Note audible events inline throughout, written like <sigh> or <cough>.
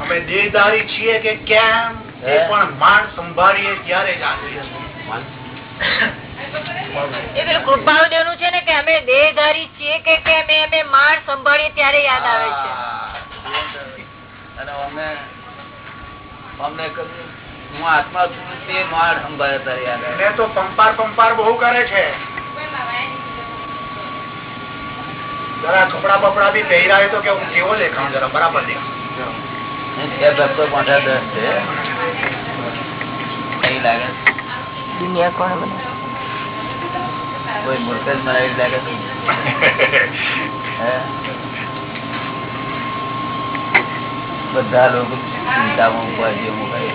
અમે છીએ કે કેમ? એ પણ માંડ સંભાળીએ ત્યારે જ આવે એ પેલું કૃપાળુદેવનું છે ને કે અમે દેહધારી છીએ કે કેમ અમે માળ સંભાળીએ ત્યારે યાદ આવે છે. અને અમને હું આત્મા છું તે માળ સંભાળે ત્યારે યાદ આવે. તો પંપાર પંપાર બહુ કરે છે. જરા કપડા બપડા બી પહેરાય તો કે હું કેવો દેખાઉં જરા બરાબર કઈ મૂર્ખ જ મરાવી લાગે <laughs> બધા લોકો ચિંતામાં ઉપાધિઓ મુકાય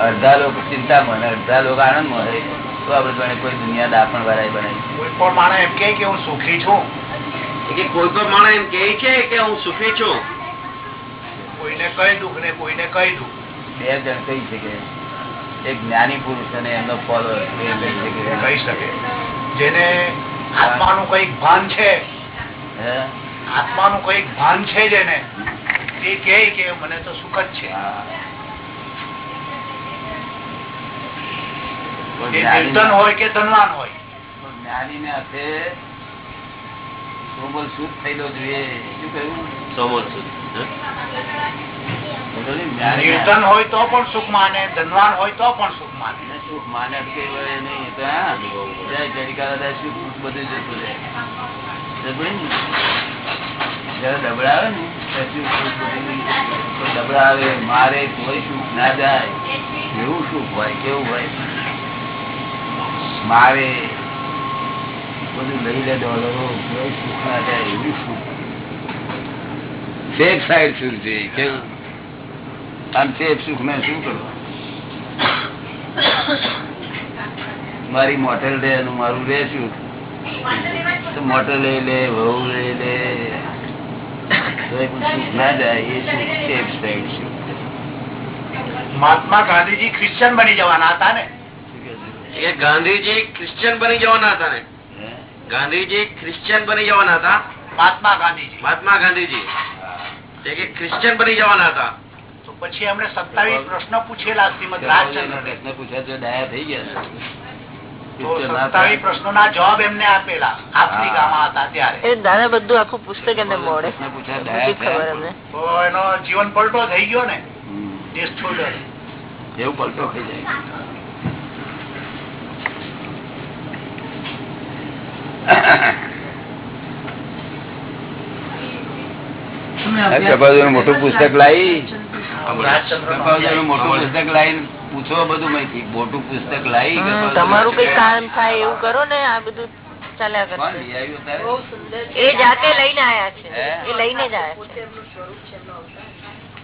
અડધા લોકો ચિંતામાં અને અડધા લોકો આનંદમાં હોય તો આપડે કોઈ દુનિયા દાપણ ભરાય બનાવી. કોઈ પણ માણસ એમ કે હું સુખી છું. કે કોઈ પણ માણસ એમ કે છે કે હું સુખી છું? કોઈને કઈ દુઃખ ને કોઈને કઈ દુઃખ. બે જણ કહી શકે. એક જ્ઞાની પુરુષ અને એમનો ફોલોઅર કહી શકે. જેને આત્માનું કંઈક ભાન છે હે? આત્માનું કંઈક ભાન છે જેને એ કહે કે મને તો સુખ જ છે. નિર્ધન હોય કે ધનવાન હોય? જ્ઞાની ને હાથે સોમલ શુદ્ધ થયેલો જોઈએ. શું કહ્યું સોમલ નિર્ધન હોય તો પણ સુખ માને ધનવાન હોય તો પણ સુખ માને. સુખ માને નહીં. તો જય સુખ બધું જતું રહે. જયારે ડબડા આવે ને? ત્યારે સુખ દુઃખ બધું કોઈ ડબડા આવે મારે કોઈ સુખ ના જાય. એવું સુખ હોય કેવું હોય? મારે બધું લઈ લે ડોલરો સુખ ના જાય એવું સુખ. સેફ સાઈડ સુખ જોઈએ કેવું આમ સેફ સુખ ને શું કરવું મારી મોટેલ રે અને મારું રે શું? મોટર લઈ લે વહુ લઈ લે. સુખ ના જાય એ સુખ સેફ સાઈડ સુખ મહાત્મા ગાંધીજી ક્રિશ્ચિયન બની જવાના હતા ને? એ ગાંધીજી ક્રિશ્ચિયન બની જવાના હતા ને? ગાંધીજી ક્રિશ્ચિયન બની જવાના હતા? મહાત્મા ગાંધીજી. મહાત્મા ગાંધીજી. તે કે ક્રિશ્ચિયન બની જવાના હતા? તો પછી એમણે સત્તાવીસ પ્રશ્ન પૂછેલા શ્રીમદ રાજચંદ્ર પ્રશ્ન પૂછ્યા તો ડાયા થઈ ગયા તો સત્તાવીસ પ્રશ્નોના જવાબ એમને આપેલા આફ્રિકામાં હતા ત્યારે. એ દાદા બધું આખું પુસ્તક એમને મોડે. પૂછ્યા એનો જીવન પલટો થઈ ગયો ને એવું પલટો થઈ જાય. મોટું પુસ્તક લાવી મોટું પુસ્તક લાવી પૂછો બધું માહિતી મોટું પુસ્તક લાવી તમારું કઈ કામ થાય એવું કરો ને આ બધું ચાલ્યા લઈ એ જાતે લઈને આયા છે. એ લઈને જ આયા છે.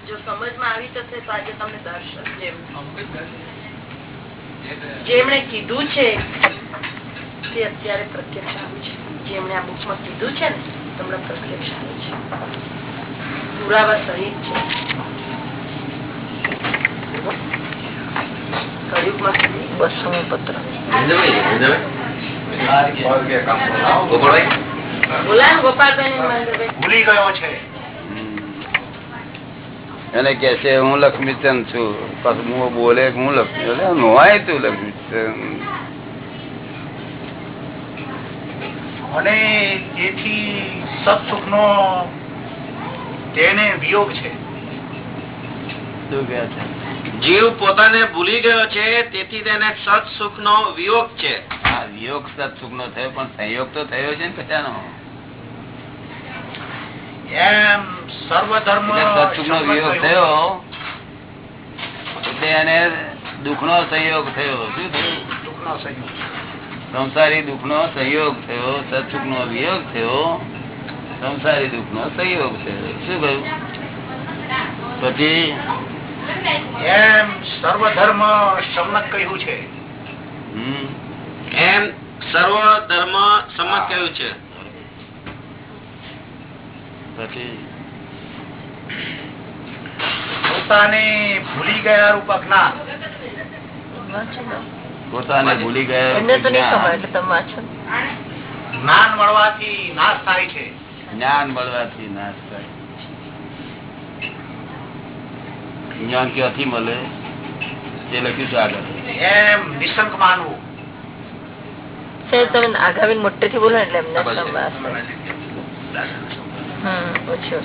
જો સમજમાં આવી જશે તો આજે તમને દર્શન જેમ. જે એમણે કીધું છે તે અત્યારે પ્રત્યક્ષ આવ્યું છે. જે એમણે આ બુકમાં કીધું છે ને તમને પ્રત્યક્ષ આવ્યું છે. પુરાવા સહિત છે. બસો પત્ર. એને કે છે હું લક્ષ્મીચંદ છું. પછી હું બોલે હું લક્ષ્મી નોય તું લક્ષ્મીચંદ. અને તેથી સત્સુખ નો તેને વિયોગ છે. જીવ પોતાને ભૂલી ગયો છે તેથી તેને સત સુખ નો વિયોગ છે. આ વિયોગ સત્સુખ નો થયો પણ સંયોગ તો થયો છે ને કશાનો એમ સર્વધર્મ સત સત્સુખ નો વિયોગ થયો. એટલે એને દુઃખ નો સંયોગ થયો. શું થયું? દુઃખનો સંયોગ. સંસારી દુઃખ નો સંયોગ થયો સત્સુખ નો વિયોગ થયો સંસારી દુઃખ નો સંયોગ થયો. શું કહ્યું? પછી? એમ સર્વધર્મ સંમત કહ્યું છે. એમ સર્વ ધર્મ સંમત કહ્યું છે. પછી? પોતાને ભૂલી ગયા રૂપક ને. પોતાને ભૂલી ગયા એમને તો નહીં જ્ઞાન. તમે વાંચો ને. જ્ઞાન મળવાથી નાશ થાય છે. જ્ઞાન મળવાથી નાશ થાય. જ્ઞાન ક્યાંથી મળે? તે લખ્યું છે આગળ. એમ નિશંક માનવું. તમે આગામી મોટેથી બોલો એટલે એમને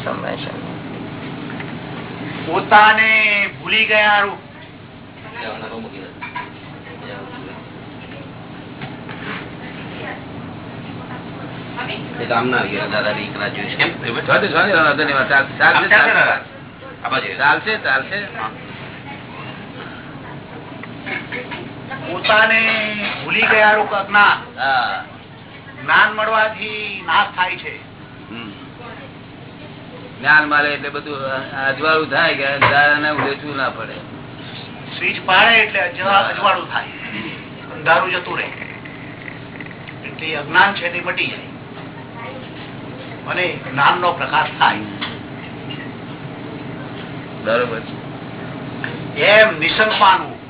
સંભાળશે. પોતાને ભૂલી ગયા રૂપ એ તો આમના ગયા દાદા દીકરા જોઈશ કેમ ચાલશે, ચાલશે, વાંધો નહીં, ચાલશે, ચાલશે, ચાલશે, દાદા. ચાલશે. આ બાજુ. ચાલશે ચાલશે પોતાને ભૂલી ગયા રૂપ અજ્ઞાન જ્ઞાન મળવાથી નાશ થાય છે. જ્ઞાન મળે એટલે બધું અજવાળું થાય કે અંધારાને વેચવું ના પડે. સ્વિચ પાડે એટલે અજવા- અજવાળું થાય. અંધારું જતું રહે. એટલે અજ્ઞાન છે તે મટી જાય. અને જ્ઞાન નો પ્રકાશ થાય. બરોબર એમ માનવું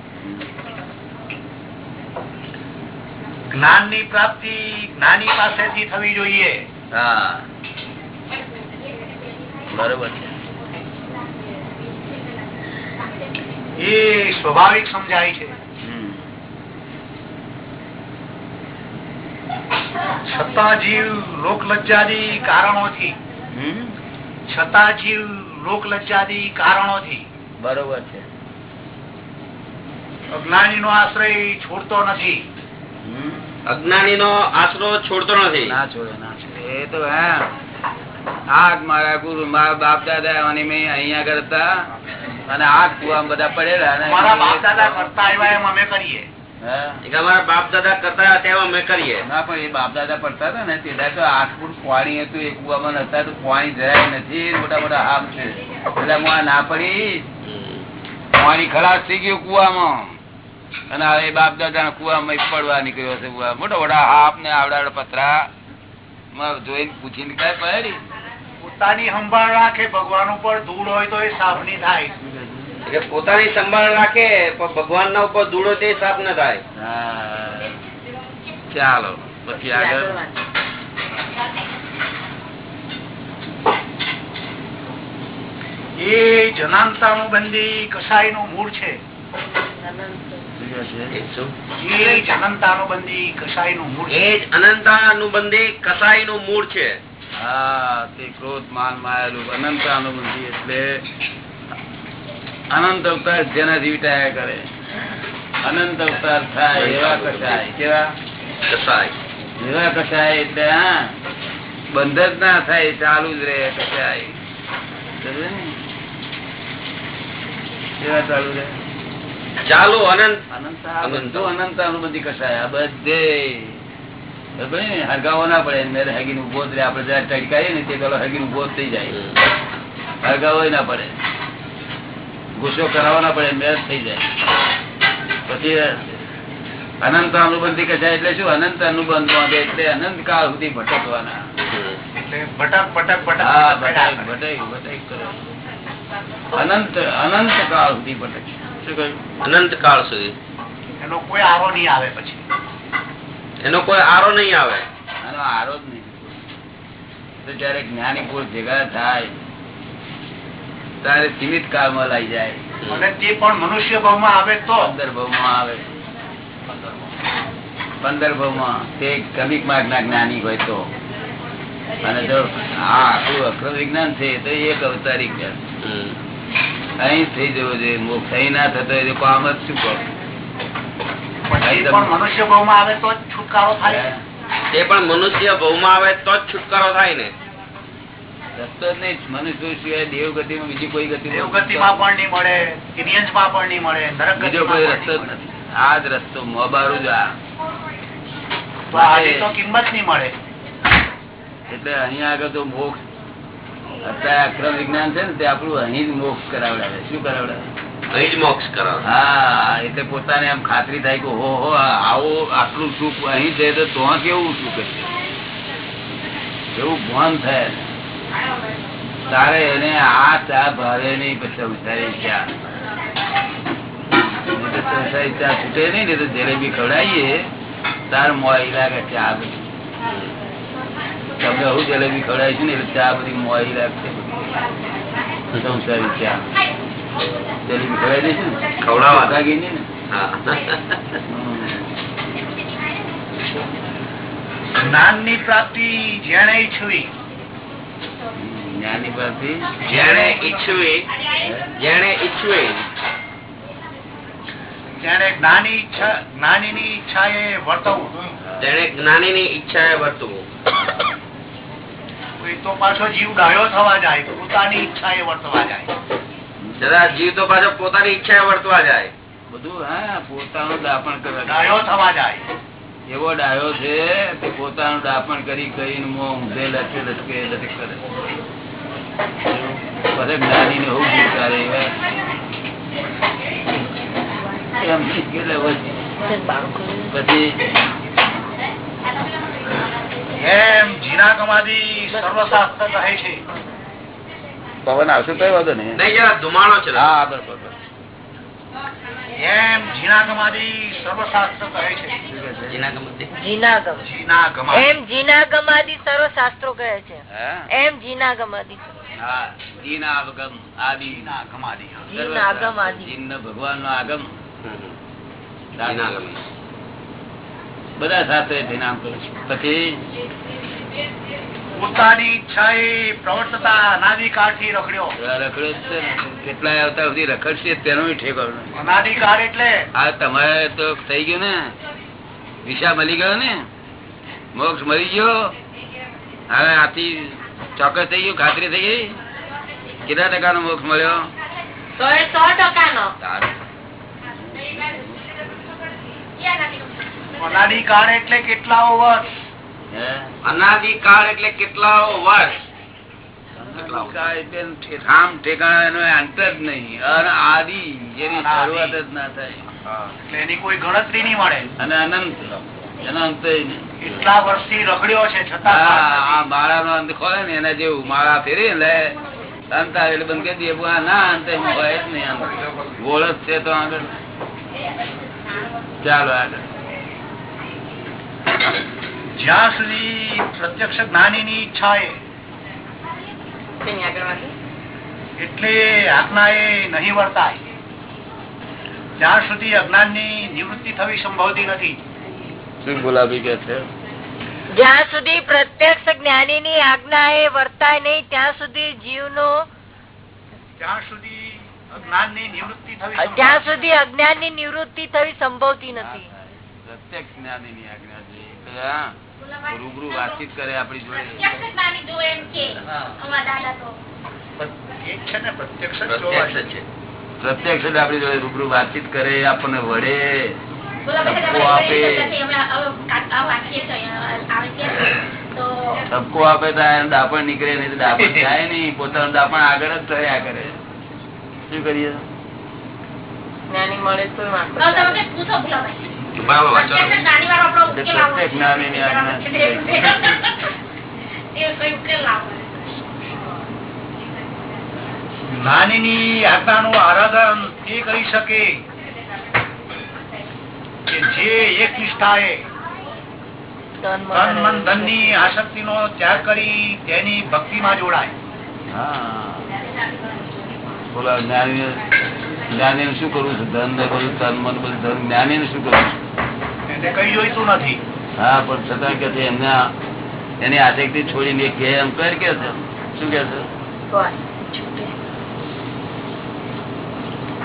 જ્ઞાનની પ્રાપ્તિ જ્ઞાની પાસેથી થવી જોઈએ. હા. બરોબર છે. એ સ્વાભાવિક સમજાય છે હમ. છતાં જીવ લોકલજ્જાદી કારણોથી. હમ? છતાં જીવ લોકલજ્જાદી કારણોથી. બરોબર છે. અજ્ઞાની નો આશ્રય છોડતો નથી. અજ્ઞાની નો આશરો છોડતો નથી. ના છોડે ના છોડે. એ તો હા. આગ મારા ગુરુ મારા બાપ દાદા અને મેં અહીંયા કરતા. અને આગ કુવા બધા પડેલા. અને મારા બાપ દાદા કરતા આવ્યા એમ અમે કરીએ. અમારા બાપ દાદા કરતા તેવા અમે કરીએ. ના પણ એ બાપ દાદા પડતા હતા ને તે તો આઠ ફૂટ પાણી હતું એ કુવામાં નતા તો પાણી જરાય નથી મોટા મોટા હામ છે. એટલે હું આ ના પડી. પાણી ખલાસ થઈ ગયું કુવામાં. અને હવે બાપ દાદા કુવામાં પડવા નીકળ્યો છે. મોટા મોટા હાફ ને આવડા પતરા માં જોઈને પૂછીને કઈ પડી? પોતાની સંભાળ રાખે ભગવાન ઉપર ધૂળ હોય તો એ સાફની થાય. કે પોતાની સંભાળ રાખે પણ ભગવાન ના ઉપર ધૂળો તે સાફ ના થાય. ચાલો પછી આગળ. એ જનાંતાનું નું બંદી કસાયનું મૂળ એ છે. જ અનંતાનુબંધી કસાઈ નું મૂળ છે. હા તે ક્રોધ માન માયેલું અનંત અનુબંધી એટલે અનંત અવતાર જેના વિટાયા કરે. અનંત અવતાર થાય એવા કસાય કેવા? કસાય એવા કસાય એટલે હા. બંધ જ ના થાય ચાલુ જ રહે કસાય કેવા ચાલુ રહે? ચાલુ અનંત. અનંત અનંત. અનુબંધી કશાય આ બધે. હરગાવો ના પડે. મેરે હગીન ઊભો જ આપડે જયારે ટકાઈએ ને તે પેલો હગીન ઊભો થઈ જાય. હરગાવો ના પડે. ગુસ્સો કરાવવો ના પડે મેળ થઈ જાય. પછી અનંત અનુબંધી કચાય એટલે શું? અનંત અનુબંધ બાંધે એટલે અનંત કાળ સુધી ભટકવાના. અનંત અનંત કાળ સુધી ભટક. શું કહ્યું? અનંત કાળ સુધી. એનો કોઈ આરો નહીં આવે પછી. એનો કોઈ આરો નહીં આવે. એનો આરો જ નહીં. તો જયારે જ્ઞાની પુરુષ ભેગા થાય ત્યારે સીમિત કાળમાં લઈ જાય. અને તે પણ મનુષ્ય ભાવમાં આવે તો? પંદર ભાવમાં આવે. પંદર ભાવમાં. તે ક્રમિક માર્ગ ના જ્ઞાની હોય તો. અને જો આ આખું અક્રમ વિજ્ઞાન છે તો એક અવતારી જ્ઞાન. અહીં થઈ જવો જોઈએ. મોક્ષ અહીં ના થતો હોય તો કામ જ શું કહો મનુષ્ય એ ભાવમાં આવે તો જ છુટકારો થાય તે પણ મનુષ્ય ભવમાં આવે તો જ છુટકારો થાય ને? રસ્તો જ નહીં. મનુષ્ય સિવાય દેવગતિમાં બીજી કોઈ ગતિ દેવગતિમાં પણ નહીં મળે ઇન્ડિયન્સમાં પણ નહીં મળે નરક બીજો કોઈ રસ્તો જ નથી આ જ રસ્તો મોબારું જ આ તો કિંમત નહીં મળે. એટલે અહીંયા આગળ તો મોક્ષ અત્યારે અક્રમ વિજ્ઞાન છે ને તે આપણું અહીં જ મોક્ષ કરાવડાવે. શું કરાવડાવે? અહીં જ મોક્ષ કરાવે. હા એટલે પોતાને એમ ખાતરી થાય કે હો હો આવો આટલું સુખ અહીં છે તો તો કેવું સુખ છે એવું ભાન થાય. તારે એને આ ચા ભાવે નહીં પછી સંસારી ચા સંસારી ચા છૂટે નહીં ને તો જલેબી ખવડાવીએ. તાર મોઈ લાગે ચા બધી. તમને હું જલેબી ખવડાવીશું ને એટલે ચા બધી મોઈ લાગશે. સંસારી ચા. જલેબી ખવડાવી દઈશું ને? ખવડાવવા. લાગી ને જ્ઞાનની પ્રાપ્તિ જેને ઈચ્છવી. જ્ઞાની પરથી જેને ઈચ્છવે જેને ઈચ્છવે. જ્ઞાની ઈચ્છા ઈચ્છાએ વર્તવું. ઈચ્છાએ વર્તવું. તો પાછો જીવ ડાયો થવા જાય પોતાની ઈચ્છાએ વર્તવા જાય. જરા જીવ તો પાછો પોતાની ઈચ્છાએ વર્તવા જાય. બધું હા પોતાનું દાપણ કરે. ડાયો થવા જાય. એવો ડાયો છે તે પોતાનું દાપણ કરી કરીને મોં ઊંધે લટકે લટકે લટક કરે. પછી જ્ઞાની ને હોવું સ્વીકારે એવા એમ શીખેલા હોય. પછી એમ જીના કમાદી સર્વશાસ્ત્ર કહે છે. પવન આવશે કઈ વાંધો નહીં. નહીં જરા ધુમાડો છે. હા બરોબર એમ જીના કમાદી સર્વશાસ્ત્ર કહે છે. શું કહે છે? જીનાગમતી. જીનાગમ જીના કમાદી. એમ જીનાગમાદી સર્વ કહે છે. એમ જીનાગમાદી ભગવાન નો આગમ. બધા સાથે કરું પછી? પોતાની ઈચ્છાએ પ્રવર્તતા અનાદિકાળથી રખડ્યો. કેટલાય આવતા સુધી રખડશે તેનો અનાદિ અનાદિકાળ એટલે? આ તમારે તો થઈ ગયું ને. વિશા મળી ગયો ને. મોક્ષ મળી ગયો. હવે આથી ચોક્કસ થઈ ગયું? ખાતરી થઈ ગઈ? કેટલા ટકા નો મોક્ષ મળ્યો? સો અનાદિકાળ એટલે કેટલાઓ વર્ષ? હે? અનાદિકાળ એટલે કેટલાઓ વર્ષ? ઠેકાણા એનો અંત જ નહીં. આદિ જેની. શરૂઆત જ ના થાય એટલે એની કોઈ ગણતરી નહીં મળે. અને અનંત. એનો અંત નહીં. એટલા વર્ષથી રખડ્યો છે છતાં આ માળાનો અંત ખોલે ને એના જેવું માળા ફેરી લે અંત આવે એટલે બંધ કરી દઈએ. ના અંત હોય જ નહીં ગોળ જ છે તો આગળ. ચાલો આગળ. જ્યાં સુધી પ્રત્યક્ષ જ્ઞાનીની ઈચ્છા એટલે આજ્ઞા એ નહીં વર્તાય. ત્યાં સુધી અજ્ઞાનની નિવૃત્તિ થવી સંભવતી નથી શું ગુલાબી કે છે. જ્યાં સુધી પ્રત્યક્ષ જ્ઞાની ની આજ્ઞા એ વર્તાય નહીં ત્યાં સુધી જીવનો ત્યાં સુધી અજ્ઞાનની નિવૃત્તિ થવી ત્યાં સુધી અજ્ઞાનની નિવૃત્તિ થવી સંભવતી નથી. પ્રત્યક્ષ જ્ઞાની ની આજ્ઞા છે. રૂબરૂ વાતચીત કરે આપણી જોડે. ને પ્રત્યક્ષ આપણી જોડે રૂબરૂ વાતચીત કરે આપણને વડે ધબકો આપે તો એનું દાપણ નીકળે નહીં દાપણ જાય નહીં પોતાનું દાપણ આગળ જ થયા કરે શું કરીએ જ્ઞાની જ્ઞાનીની આજ્ઞા. નું આરાધન એ કરી શકે કે જે એક નિષ્ઠાએ તન તન મન મન ધનની આસક્તિ નો ત્યાગ કરી તેની ભક્તિમાં જોડાય. જ્ઞાની જ્ઞાની શું કરવું છે? ધન ને બધું તન મન બધું ધન. જ્ઞાની શું કરવું છે? કઈ જોઈતું નથી. હા પણ છતાં કે છે એમને એની આસક્તિ છોડીને કે એમ કર કે છે. શું કે છે?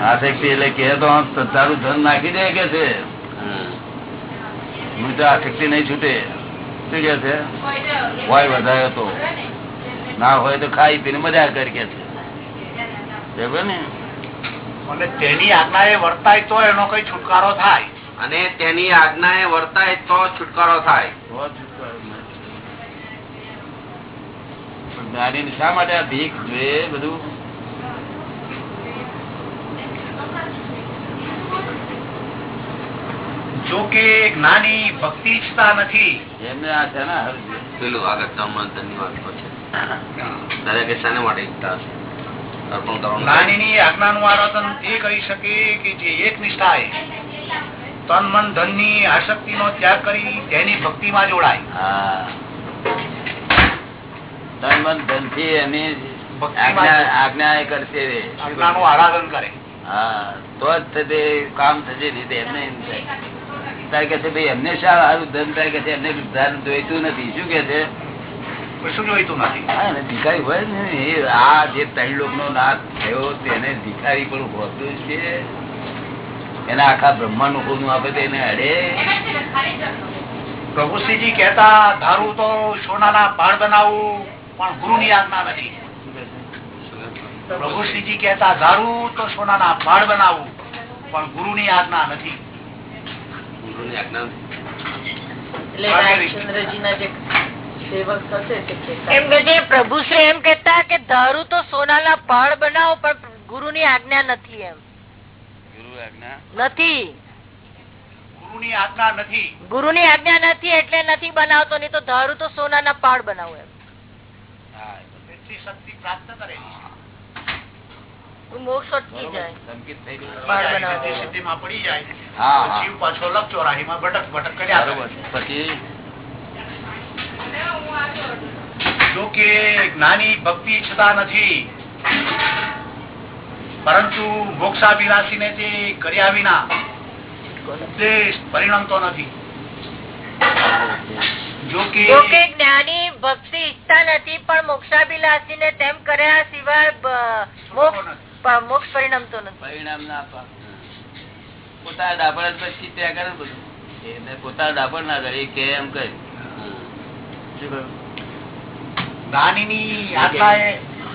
આસક્તિ એટલે કે તો આમ તારું ધન નાખી દે કે છે. હું તો આસક્તિ નહીં છૂટે. શું કે છે? હોય વધારે તો. ના હોય તો ખાઈ પીને મજા કરી કે છે. ને? અને તેની એ વર્તાય તો એનો કઈ છુટકારો થાય. અને તેની આજ્ઞા એ વર્તાય તો છુટકારો થાય. જ્ઞાનીને શા માટે આ ભીખ જોઈએ બધું? જો કે જ્ઞાની ભક્તિ ઈચ્છતા નથી. એમને આ છે ને પેલું આગળ તન ધન્યવાદ છે દરેક શાને માટે ઈચ્છતા હશે? જ્ઞાનીની આજ્ઞાનું આરાધન તે કરી શકે કે જે એક નિષ્ઠાએ તન મન ધનની આસક્તિ નો ત્યાગ કરી તેની ભક્તિમાં જોડાય. હા. તન મન ધનથી એની આજ્ઞા આજ્ઞા એ કરશે. આજ્ઞાનું આરાધન કરે. હા. તો જ તે કામ થશે નહીં એમને એમ થાય. તારે કે છે ભાઈ એમને શા સારું ધન તારે કે છે એમને ધન જોઈતું નથી. શું કે છે? ભિખારી હોય ને આ જે ત્રણ લોક નો નાશ થયો તેને ભિખારી પણ હોતું છે. એના આખા બ્રહ્માંડનું ખોનું આપે તો એને અડે. પ્રભુશ્રીજી કેતા ધારું તો સોનાના પાળ બનાવું પણ ગુરુની આજ્ઞા નથી. પ્રભુશ્રીજી કેતા ધારું તો સોનાના પાળ બનાવું પણ ગુરુ ની આજ્ઞા નથી. ગુરુની આજ્ઞા એટલે રામચંદ્રજીના જે સેવક હશે તે કહેતા એમ કે છે પ્રભુશ્રી એમ કેતા કે ધારું તો સોનાના પહાડ બનાવો પણ ગુરુની આજ્ઞા નથી એમ. ગુરુ આજ્ઞા? નથી. ગુરુની આજ્ઞા નથી. ગુરુની આજ્ઞા નથી એટલે નથી બનાવતો નહીં તો ધારું તો સોનાના પહાડ બનાવો એમ. શક્તિ પ્રાપ્ત કરેલી જ્ઞાની ભક્તિ ઈચ્છતા નથી. પરંતુ મોક્ષાભિલાષી ને તે કર્યા વિના ઉપદેશ પરિણમતો નથી. જો કે કે જ્ઞાની ભક્તિ ઈચ્છતા નથી પણ મોક્ષાભિલાષી ને તેમ કર્યા સિવાય મોક્ષ મોક્ષ પરિણમતો નથી પરિણામ ના પામે. પોતાના ડાપણ પછી ત્યાં કરે બધું એને પોતાના ડાપણ ના કરે કે એમ કહે શું કહ્યું? જ્ઞાનીની આજ્ઞા એ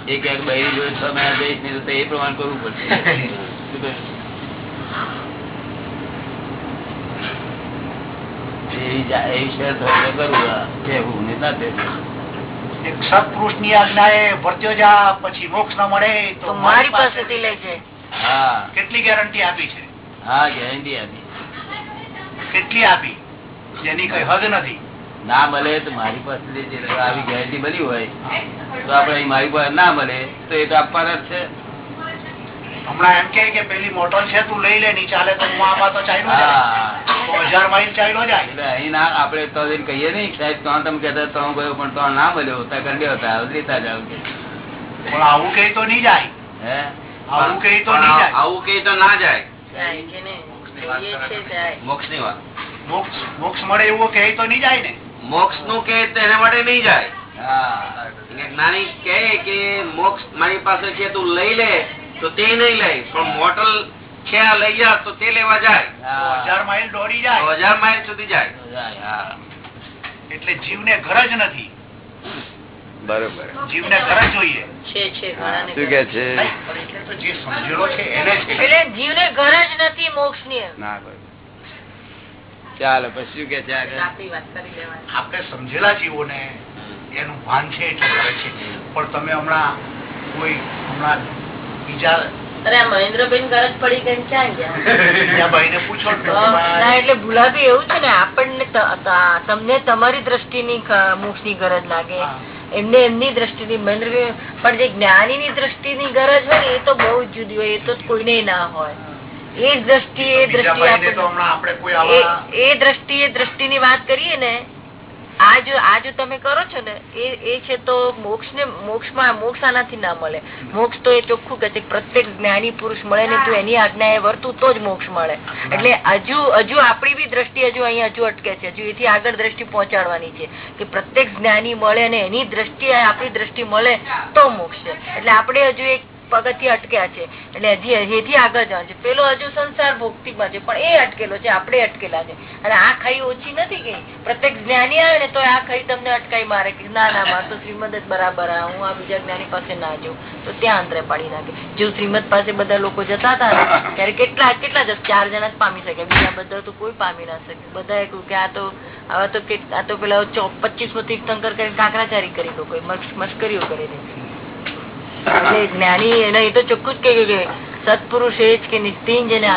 એ બૈરી જોડે છ મહિના જઈશ નહીં તો એ પ્રમાણે કરવું પડશે? <laughs> એવી હોય તો કરવું કહેવું ને ના કહેવું. એક સત્પુરુષની આજ્ઞા એ વર્ત્યો જા પછી મોક્ષ ના મળે તો મારી પાસેથી લે છે. હા. કેટલી ગેરંટી આપી છે? હા ગેરંટી આપી. કેટલી આપી? જેની કઈ હદ નથી. ના મળે તો મારી પાસે આવી ગેરંટી બની હોય તો આપડે મારી પાસે ના મળે તો એ તો આપવાના જ છે. હમણાં એમ કે કે પેલી મોટર છે તું લઈ લે ની ચાલે તો હું આમાં તો ચાલ્યો જાય. હજાર માઇલ ચાલ્યો જાય. અહીં ના આપણે તો કહીએ નઈ સાહેબ તો તમે કહેતા તો હું ગયો પણ તો ના મળ્યો તો કંડ્યો હતા લેતા જાવ કે પણ આવું કઈ તો નહીં જાય. હે? આવું કઈ તો નહીં જાય. આવું કઈ તો ના જાય. મોક્ષની વાત મોક્ષ મોક્ષ મળે એવું કે તો નહીં જાય ને. મોક્ષનું કે તેના માટે નહીં જાય. જ્ઞાની કહે કે મોક્ષ મારી પાસે છે તું લઈ લે તો તે નહીં લે. પણ મોટલ છે આ લઈ જા તો તે લેવા જાય. હજાર માઇલ દોડી જાય. હજાર માઇલ સુધી જાય. એટલે જીવને ઘર જ નથી. બરોબર. જીવને ઘર જ જોઈએ. છે છે ઘણાને શું કે છે? ભાઈ, પણ એટલે તો જે સમજેલો છે એને છે. એટલે જીવને ઘર જ નથી મોક્ષની ના ચાલો પછી શું કે છે આપણી વાત કરી આપણે સમજેલા જીવો ને એનું ભાન છે એટલે કરે છે. પણ તમે હમણાં કોઈ હમણાં બીજા અરે મહેન્દ્રબેન ઘર પડી ગઈ ક્યાં ગયા? પૂછો ના એટલે ભૂલાભી એવું છે ને આપણને તમને તમારી દ્રષ્ટિની મોક્ષની ગરજ લાગે. એમને એમની દ્રષ્ટિની મહેન્દ્રભાઈ પણ જે જ્ઞાની ની દ્રષ્ટિની ગરજ હોય ને એ તો બહુ જ જુદી હોય એ તો કોઈને ના હોય. એ દ્રષ્ટિ એ દ્રષ્ટિ એ આવા એ- દ્રષ્ટિ ની દ્રષ્ટિની વાત કરીએ ને આ જો તમે કરો છો ને, એ છે તો મોક્ષ ને મોક્ષમાં, મોક્ષ આનાથી ના મળે. મોક્ષ તો એ ચોખ્ખું કે પ્રત્યેક જ્ઞાની પુરુષ મળે ને તો એની આજ્ઞા એ વર્તું તો જ મોક્ષ મળે. એટલે હજુ હજુ આપણી બી દ્રષ્ટિ હજુ અહીંયા હજુ અટકે છે. હજુ એથી આગળ દ્રષ્ટિ પહોંચાડવાની છે કે પ્રત્યેક જ્ઞાની મળે અને એની દ્રષ્ટિ આપણી દ્રષ્ટિ મળે તો મોક્ષ છે. એટલે આપણે હજુ એક પગથી અટક્યા છે. એટલે હજી હજી આગળ જવાનું છે. પેલો હજુ સંસાર ભોગતીમાં છે, પણ એ અટકેલો છે, આપણે અટકેલા છે. અને આ ખાઈ ઓછી નથી ગઈ. પ્રત્યેક જ્ઞાની આવે ને તો આ ખાઈ તમને અટકાઈ મારે કે ના ના, મારે તો શ્રીમદ જ બરાબર આ, હું આ બીજા જ્ઞાની પાસે ના જઉં. તો ત્યાં અંતરે પાડી નાખે. જો શ્રીમદ પાસે બધા લોકો જતા હતા ને, ત્યારે કેટલા કેટલા જ ચાર જણા જ પામી શકે. બીજા બધા તો કોઈ પામી ના શકે. બધા કહ્યું કે આ તો આવા તો આ તો પેલા પચીસમાં તીર્થંકર કરીને કાંકરાચારી કરી લોકો મસ્કરીઓ કરી દીધી જ્ઞાની એને એ તો ચોખ્ખું જ કહ્યું કે સત્પુરુષ એ જ કે નિસ્તિન જેને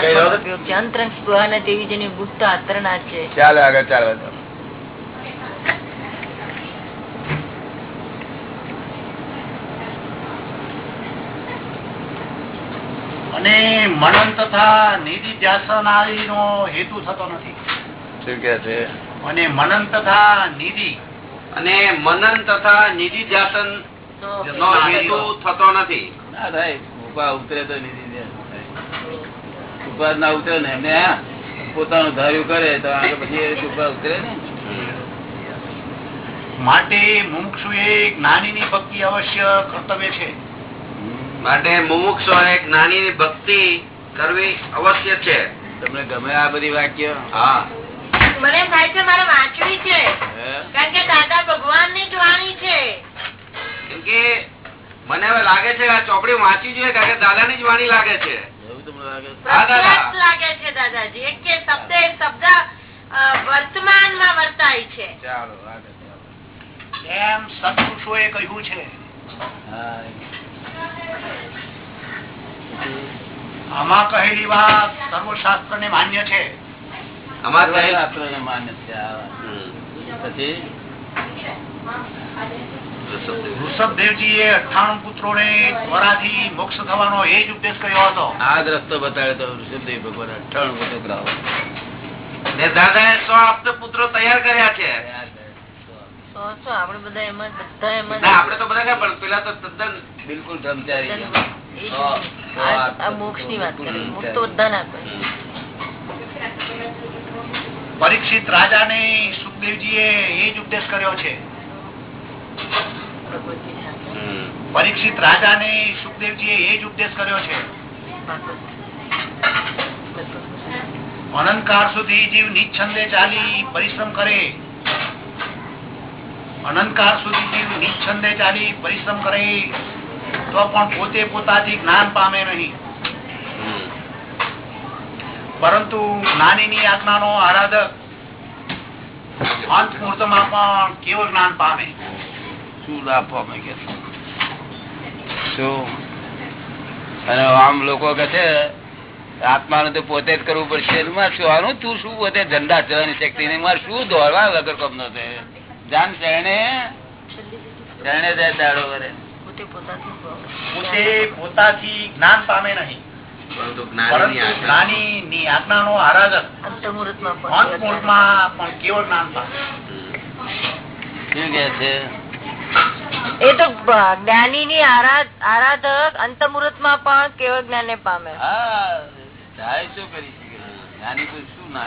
છે અંતરંગ સ્વાના તેવી જેની ગુપ્ત આત્રણા છે ચાલો આગળ ચાલો અને મનન તથા નિધિ ધ્યાસનારી નો હેતુ થતો નથી. શું કે છે? અને મનન તથા નિધિ અને મનન તથા નિધિ ધ્યાસન થતો નથી. ના થાય ઉતરે તો ના ઉતરે ને એમને પોતાનું ધાર્યું કરે તો પછી એ ઉતરે ને. માટે મુમુક્ષુએ જ્ઞાનીની ભક્તિ અવશ્ય કર્તવ્ય છે. માટે મુમુક્ષુ એ જ્ઞાની ની ભક્તિ કરવી અવશ્ય છે. તમને ગમે આ બધી વાક્ય? હા. મને થાય છે મારે વાંચવી છે. કારણ કે દાદા ભગવાનની જ વાણી છે. કેમ કે મને હવે લાગે છે આ ચોપડી વાંચી જોઈએ કારણ કે દાદાની જ વાણી લાગે છે લાગે છે? હા, દાદા. પ્રત્યક્ષ લાગે છે દાદાજી એક શબ્દ શબ્દ વર્તમાનમાં વર્તાય છે ચાલો આગળ ચાલો. એમ કહ્યું છે આમાં કહેલી વાત સર્વશાસ્ત્ર ને માન્ય છે અમારા કહેલ- શાસ્ત્રને માન્ય છે. પછી ઋષભદેવજીએ અઠ્ઠાણું પુત્રો ને ત્વરાથી મોક્ષ થવાનો એ જ ઉદ્દેશ કર્યો હતો. આ જ રસ્તો બતાવ્યો તો ઋષભદેવ ભગવાન અઠ્ઠાણું ફોટોગ્રાફ ને દાદાએ સો આપતા પુત્રો તૈયાર કર્યા છે. સો સો આપડે બધા એમાં બધા એમાં આપડે તો બધા પણ પેલા તો તદ્દન બિલકુલ બ્રહ્મચારી એ જ- ગયા. આ- આ મોક્ષની વાત કરી મોક્ષ તો બધા ના કરે. પરીક્ષિત રાજા ને સુખદેવજી એ જ ઉપદેશ કર્યો છે. પરીક્ષિત રાજા ને સુખદેવજી એ જ ઉપદેશ કર્યો છે. અનંતકાળ સુધી જીવ નિચ્છંદે ચાલી પરિશ્રમ કરે. અનંતકાળ સુધી જીવ નિચ્છંદે ચાલી પરિશ્રમ કરે. તો પણ પોતે પોતાથી જ્ઞાન પામે નહીં. પરંતુ જ્ઞાનીની આત્માનો આરાધક અંત મુહૂર્તમાં પણ કેવું જ્ઞાન પામે? શું આપવા માંગે શું અને આમ લોકો કે છે આત્માનું તો પોતે જ કરવું પડશે. શું તું શું પોતે ઝંડા ચલાવવાની શક્તિ નહીં મારે શું દોડવા વગર કમ નો જાન શરણે શરણે જાય દાડો કરે. પોતે પોતાથી જ્ઞાન પામે નહીં. આજ્ઞા. જ્ઞાનીની આરાધક અંતમુહૂર્તમાં પણ કેવું જ્ઞાન પામે. શું કે છે? એ તો જ્ઞાની ની આરાધક અંતમુહૂર્તમાં પણ કેવળ જ્ઞાન પામે. શું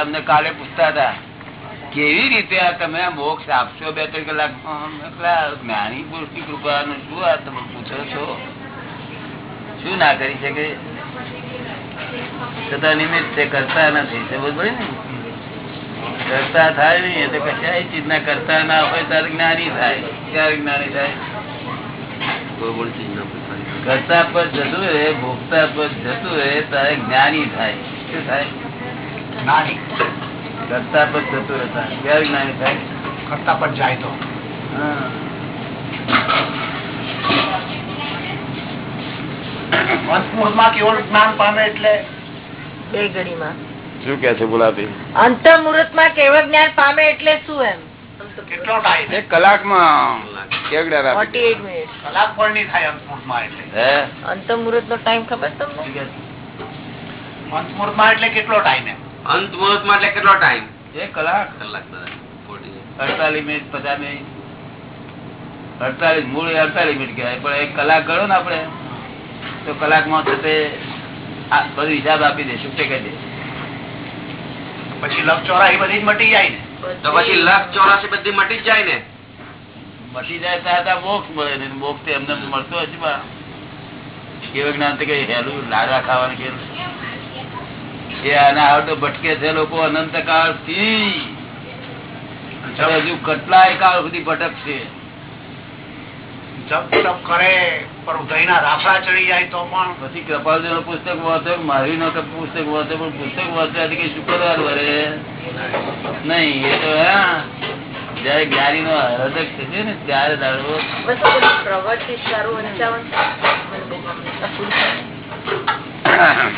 અમને કાલે પૂછતા હતા, કેવી રીતે આ તમે મોક્ષ આપશો બે ત્રણ કલાક? જ્ઞાની પુરુષની કૃપા નું શું આ તમે પૂછો છો? શું ના કરી શકે? છતાં નિમિત્ત કરતા નથી સમજ પડે ને. કરતા થાય નઈ એટલે કશા ચીજ ના કરતા ના હોય ત્યારે જ્ઞાની થાય. ક્યારે જ્ઞાની થાય? પણ કરતા પર જતું રહે ભોગતા પર જતું રહે ત્યારે જ્ઞાની થાય. શું થાય? કરતા પર જતું રહેતા ક્યારે જ્ઞાની થાય? કરતા પર જાય તો. હા. અંત મુહૂર્તમાં કેવળ જ્ઞાન પામે એટલે? બે ઘડીમાં. શું કે છે બોલાતી અંતમુહૂર્તમાં કેવળ જ્ઞાન પામે એટલે શું એમ? કેટલો ટાઈમ એક એઇટ મિનિટ કલાક પણ નહીં થાય અંત મુહૂર્તમાં એટલે. અંતમુહૂર્ત નો ટાઈમ ખબર તમને? શું કે છે? અંત મુહૂર્તમાં એટલે કેટલો ટાઈમ એમ? અંત મુહૂર્તમાં એટલે કેટલો ટાઈમ એક કલાક. કલાક અડતાલીસ મિનિટ પચાસ મિનિટ. અડતાલીસ મૂળ એ અડતાલીસ મિનિટ કહેવાય પણ એક કલાક ગણો ને આપણે તો કલાકમાં આ બધો હિસાબ આપી દે શું કરી દે પછી લગ ચોરાઈ બધી જ મટી જાય ને. તો પછી લખ ચોરાસી બધી મટી જાય ને. મટી જાય ત્યાં મોક્ષ મળે ને મોક્ષ તો એમને મળતો હશે કેવું જ્ઞાન કઈ હેલું લાડા ખાવાનું કે એ આના આવડતો ભટકે છે લોકો અનંત કાળથી હજુ કેટલાય કાળ સુધી ભટકશે. જપ તપ કરે પણ ઉદયના રાફડા ચડી જાય તો પણ. પછી કૃપાલજી નું પુસ્તક વાંચો મારી નો પુસ્તક વાંચો પણ પુસ્તક વાંચવાથી કઈ શુક્રવાર વરે? નહીં એ તો હા. જયારે જ્ઞાની નો હૃદય થશે ને ત્યારે દાડવો સારું થાય.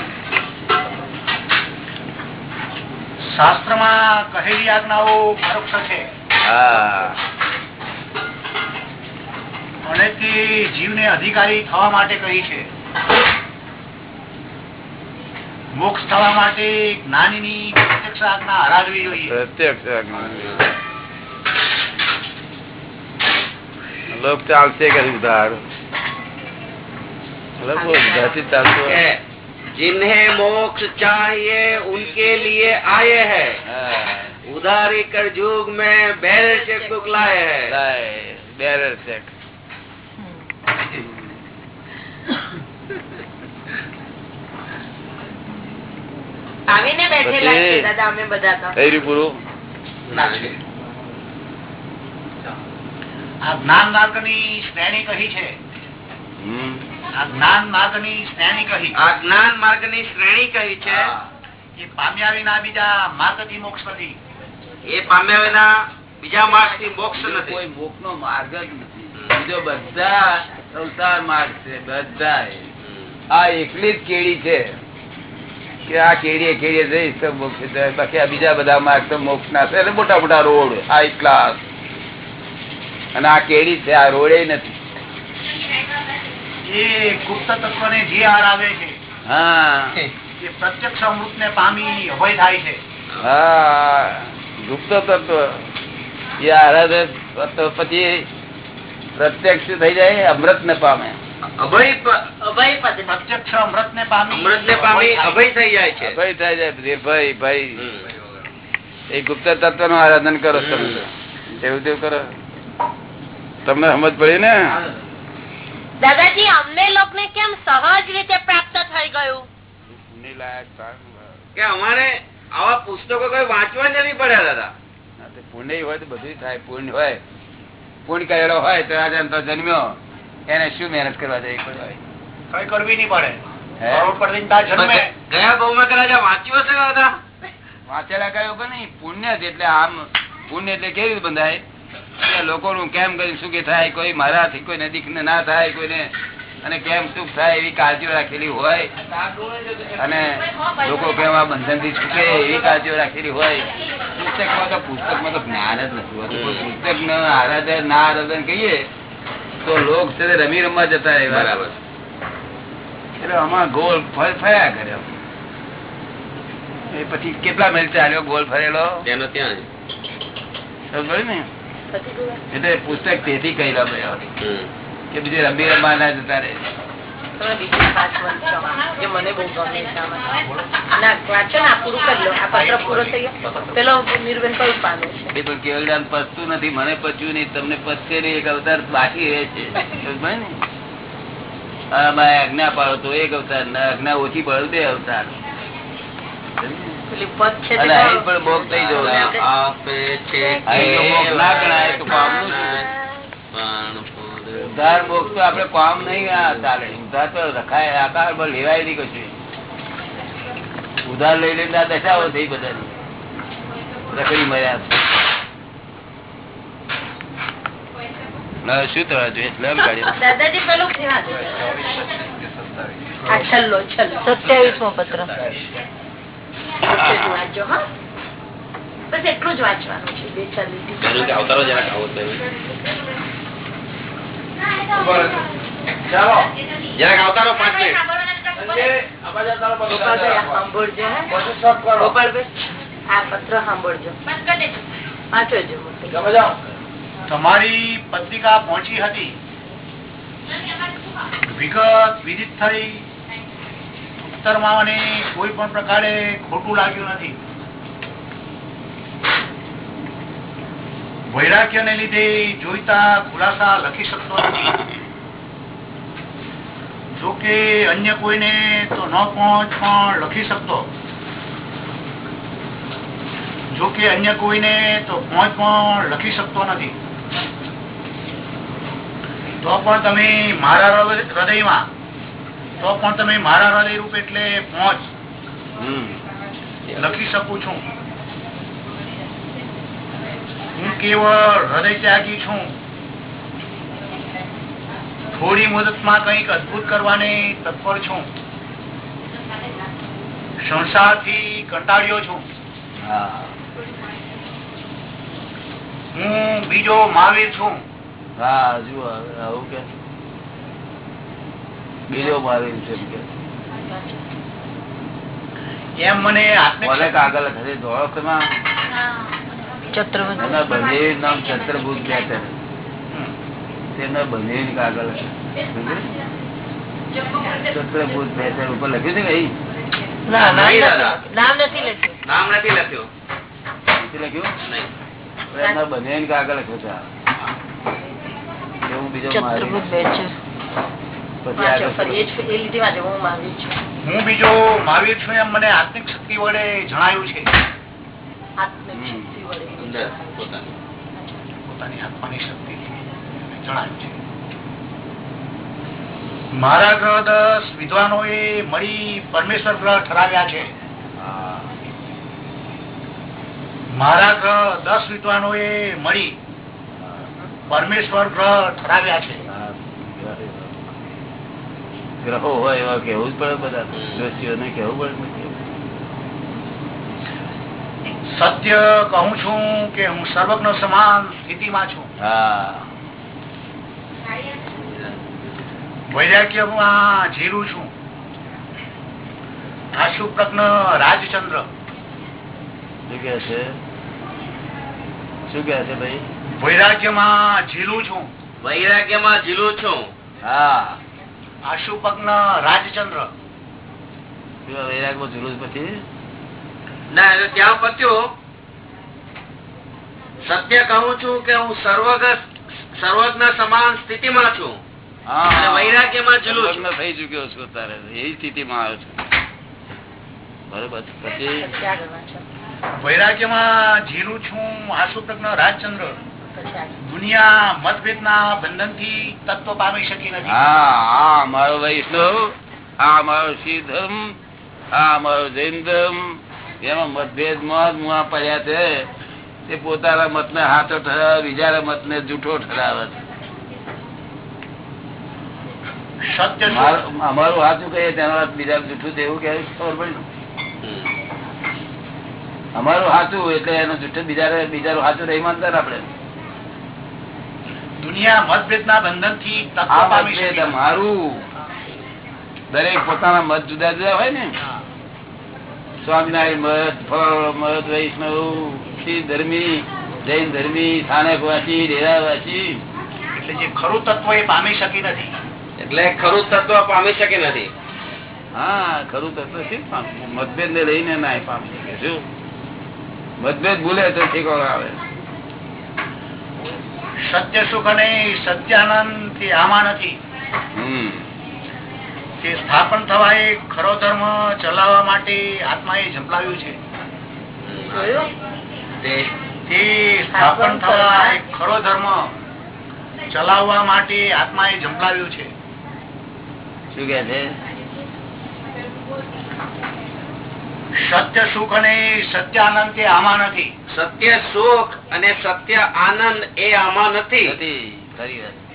શાસ્ત્રમાં કહેલી આજ્ઞાઓ પરોક્ષ છે. હા. અને તે જીવને અધિકારી થવા માટે કહી છે મોક્ષ થવા માટે જ્ઞાનીની પોતે પ્રત્યક્ષ આજ્ઞા હરાવવી જોઈએ પ્રત્યક્ષ આજ્ઞા. લોક ચાલશે કે ઉધાર લોક ઉધારથી ચાલતું હોય. है जिन्हें मोक्ष चाहिए उनके लिए आए हैं હા. उधारी कर युग में बैरल चेक बुक लाए हैं લાય, bearer જ્ઞાન માર્ગની શ્રેણી કહી છે. જ્ઞાન માર્ગની શ્રેણી કહી. જ્ઞાન માર્ગની શ્રેણી કહી છે. એ પામ્યા વિના બીજા માર્ગથી મોક્ષ નથી. એ પામ્યા વિના બીજા માર્ગથી મોક્ષ નથી. કોઈ મોક્ષ નો માર્ગ જ નથી. બીજો બધા સંસાર માર્ગ છે બધા આ એકલી જ કેળી છે. કે આ કેડીએ કેડીએ જઈશ તો મોક્ષ. બાકી આ બીજા બધા માર્ગ તો મોક્ષ ના એટલે મોટા મોટા રોડ હાઈ ક્લાસ અને આ કેડી છે આ રોડે નથી. ગુપ્ત તત્વ જે હાર આવે છે હા. પ્રત્યક્ષ અમૃત ને પામી થાય છે. હા ગુપ્ત તત્વ. એ તત્વ પછી પ્રત્યક્ષ થઈ જાય અમૃત ને પામે. અભય પ- અભય પદ. પ્રત્યક્ષ અમૃત ને પામી. અમૃત ને પામી અભય થઈ જાય છે. ભય થાય જાય ભાઈ ભાઈ હમ. એ ગુપ્ત તત્વનું આરાધન કરો તમે. એવું તેવું કરો. તમને સમજ પડી ને? દાદાજી અમને લોક ને કેમ સહજ રીતે પ્રાપ્ત થઈ ગયું? કે અમારે આવા પુસ્તકો કોઈ વાંચવા જ નથી પડ્યા દાદા. પુણ્ય હોય તો બધું થાય. પુણ્ય હોય. પુણ્ય કરેલો હોય તો જન્મ્યો. એને શું મહેનત કરવા પડે? કરવી નહીં પડે. હે? કરોડપતિ ની ત્યાં જન્મે. ગયા બહુ માં કદાચ વાંચ્યું હશે દાદા? વાંચેલા કયો કે નહીં? પુણ્ય જ એટલે આમ પુણ્ય એટલે કેવી રીતે બંધાય? કે લોકોનું કેમ કરી સુખી થાય? કોઈ મારાથી કોઈ નજીક ના થાય કોઈને અને કેમ સુખ થાય એવી કાળજીઓ રાખેલી હોય? અને લોકો કેમ આ બંધનથી છૂટે એવી કાળજીઓ રાખેલી હોય? પુસ્તકમાં તો પુસ્તકમાં તો જ્ઞાન જ નથી હોતું. પુસ્તક ન આરાધન ના આરાધન કહીએ તો લોક છે રમી રમવા જતા રહે બરાબર. એટલે આમાં ગોળ ફર્યા કર્યો એ પછી કેટલા મિનિટ ચાલ્યો ગોળ ફરેલો? તેનો ત્યાં સમજ ને? એટલે પુસ્તક તેથી કહેલા કે બીજે રમી રમવા ના જતા રહે. તમે બીજું વાંચવાનું છે આમાં, જે મને બહુ ગમે છે આમાં. ના વાંચો ને આ પૂરું કરી લો આ પત્ર પૂરો થઈ ગયો પેલો નિર્બેન કયું પામે છે એ પણ કેવળ પચતું નથી મને પચ્યું નહીં તમને પચશે નહીં એક અવતાર બાકી રહે છે આજ્ઞા પાડો તો એક અવતાર આજ્ઞા ઓછી પાડો બે અવતાર પણ ભોગ થઈ જવો આપે છે ના ગણાય ઉધાર મોક્ષ તો આપડે કામ નહીં ચાલે ઉધાર તો રખાય આકાર પર લેવાય નહીં કશું. ઉધાર લઈ લઈને આ દશાઓ થઈ બધાની. રખડી મર્યા શું થવા જોઈએ? દાદાજી પેલું? છેલ્લો સત્યાવીસમો પત્ર. વાંચો હા? બસ એટલું જ વાંચવાનું છે બે અવતારો જરા. તમારી પત્રિકા પહોંચી હતી. વિગત વિદિત થઈ. ઉત્તરમાં મને કોઈ પણ પ્રકારે ખોટું લાગ્યું નથી. વૈરાગ્યને લીધે જોઈતા ખુલાસા લખી શકતો નથી. જો કે અન્ય કોઈને તો ન પહોંચ પણ લખી શકતો. જો કે અન્ય કોઈને તો પહોંચ પણ લખી શકતો નથી. તો પણ તમે મારા હૃદય- હૃદયમાં તો પણ તમે મારા હૃદય રૂપ એટલે પહોંચ. લખી શકું છું. હું કેવળ હૃદય ત્યાગી છું. થોડી મુદતમાં કંઈક અદભુત કરવાની તત્પર છું. સંસારથી કંટાળ્યો છું. હું. બીજો મહાવીર છું. હા જુઓ આવું કે. બીજો મહાવીર છે એમ કે. એમ મને આગળ કોને કાગળ નામ બેઠે તેના કાગળ. બેઠે ઉપર લખ્યું છે કઈ નામ નથી લખ્યું. નામ નથી લખ્યું. લખ્યું. બંને કાગળ લખ્યું એવું બીજો હું છું. બીજો મહાવીર છું એમ મને આત્મિક શક્તિ વડે જણાયું છે. આત્મિક અંદર પોતાની. પોતાની આત્માની શક્તિથી જણાવ્યું છે. મારા ગ્રહ દસ વિદ્વાનો એ મળી પરમેશ્વર ગ્રહ ઠરાવ્યા છે. મારા ગ્રહ દસ વિદ્વાનો એ મળી પરમેશ્વર ગ્રહ ઠરાવ્યા છે. ગ્રહો હોય એવા કેવું જ પડે બધા. દ્રશ્યોને કેવું પડે. સત્ય કહું છું કે હું સર્વજ્ઞ સમાન સ્થિતિમાં છું. હા વૈરાગ્યમાં જીરું છું. આશુ પ્રજ્ઞ રાજચંદ્ર. શું કે છે? શું કે છે ભાઈ? વૈરાગ્યમાં ઝીલું છું. વૈરાગ્યમાં ઝીલું છું. હા. આશુપગ્ન રાજચંદ્ર. વૈરાગ્ય વૈરાગમાં પછી? ના એટલે ત્યાં પત્યું સત્ય કહું છું કે હું સર્વગ સર્વજ્ઞ સમાન સ્થિતિમાં છું. હા. અને વૈરાગ્યમાં ઝીલું થઈ ચુક્યો છું અત્યારે. એવી સ્થિતિમાં આવ્યો છું. બરોબર? પછી? પછી આગળ વાંચો વૈરાગ્યમાં જીરું છું આશુ પ્રજ્ઞ રાજચંદ્ર. દુનિયા આગળ દુનિયા મતભેદના બંધનથી તત્વ પામી શકી નથી. હા આ મારો વૈષ્ણવ આ અમારો શિવ ધર્મ આ મારો જૈન ધર્મ એમાં મતભેદમાં મુઆ પડ્યા છે. તે પોતાના મત ને હાથો ઠરાવે બીજાના મત ને જૂઠો ઠરાવે છે? મારું- અમારું હાથું કહીએ તેનો અર્થ બીજા જૂઠું છે એવું કે ખબર પડી અમારું હાથું એટલે એનું જૂઠું બીજા બીજાનું હાથું નહીં માનતા ને આપડે દુનિયા મતભેદના બંધનથી બંધન મતભેદ નથી. અમારું દરેક પોતાના મત જુદા જુદા હોય ને. સ્વામિનારાયણ મત ફળ મત વૈષ્ણવ શિવ ધર્મી જૈન ધર્મી સ્થાનકવાસી ડેરાવાસી એટલે જે ખરું તત્વ એ પામી શકી નથી. એટલે ખરું તત્વ પામી શકે નથી. હા ખરું તત્વ છે મતભેદ ને લઈને ના પામી શકે શું મતભેદ ભૂલે તો ઠીકો આવે. સત્ય સુખ અને સત્યાનંદ આમાં નથી. હમ. તે સ્થાપન થવા એ ખરો ધર્મ ચલાવવા માટે આત્માએ ઝંપલાવ્યું છે. સ્થાપન થવા એ ખરો ધર્મ ચલાવવા માટે આત્માએ ઝંપલાવ્યું છે. શું કે છે? સત્ય સુખ અને સત્ય આનંદ તે આમાં નથી? સત્ય સુખ અને સત્ય આનંદ એ આમાં નથી. નથી ખરી વાત.